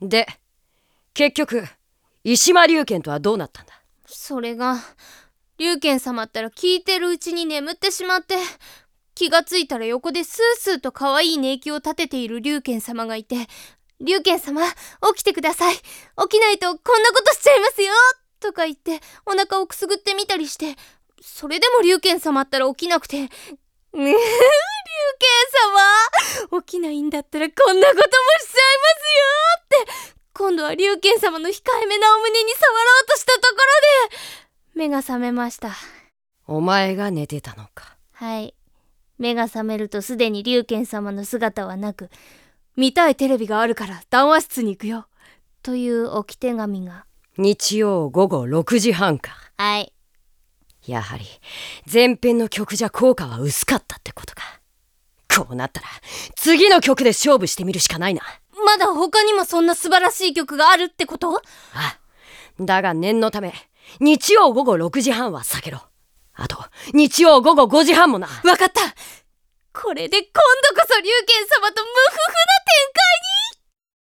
で結局石間龍拳とはどうなったんだ？それが龍拳様ったら聞いてるうちに眠ってしまって気がついたら横でスースーと可愛い寝息を立てている龍拳様がいて龍拳様起きてください。起きないとこんなことしちゃいますよ！とか言ってお腹をくすぐってみたりしてそれでも龍拳様ったら起きなくて。ねえ龍拳様！起きないんだったらこんなこともしちゃいますよ！度は龍拳様の控えめなお胸に触ろうとしたところで目が覚めました。お前が寝てたのか。はい。目が覚めるとすでに龍拳様の姿はなく見たいテレビがあるから談話室に行くよ。という置き手紙が。日曜午後6時半か。はい。やはり前編の曲じゃ効果は薄かったってことか。こうなったら次の曲で勝負してみるしかないなまだ他にもそんな素晴らしい曲があるってこと？あだが念のため日曜午後6時半は避けろ。あと日曜午後5時半もな。わかった。これで今度こそ龍拳様と無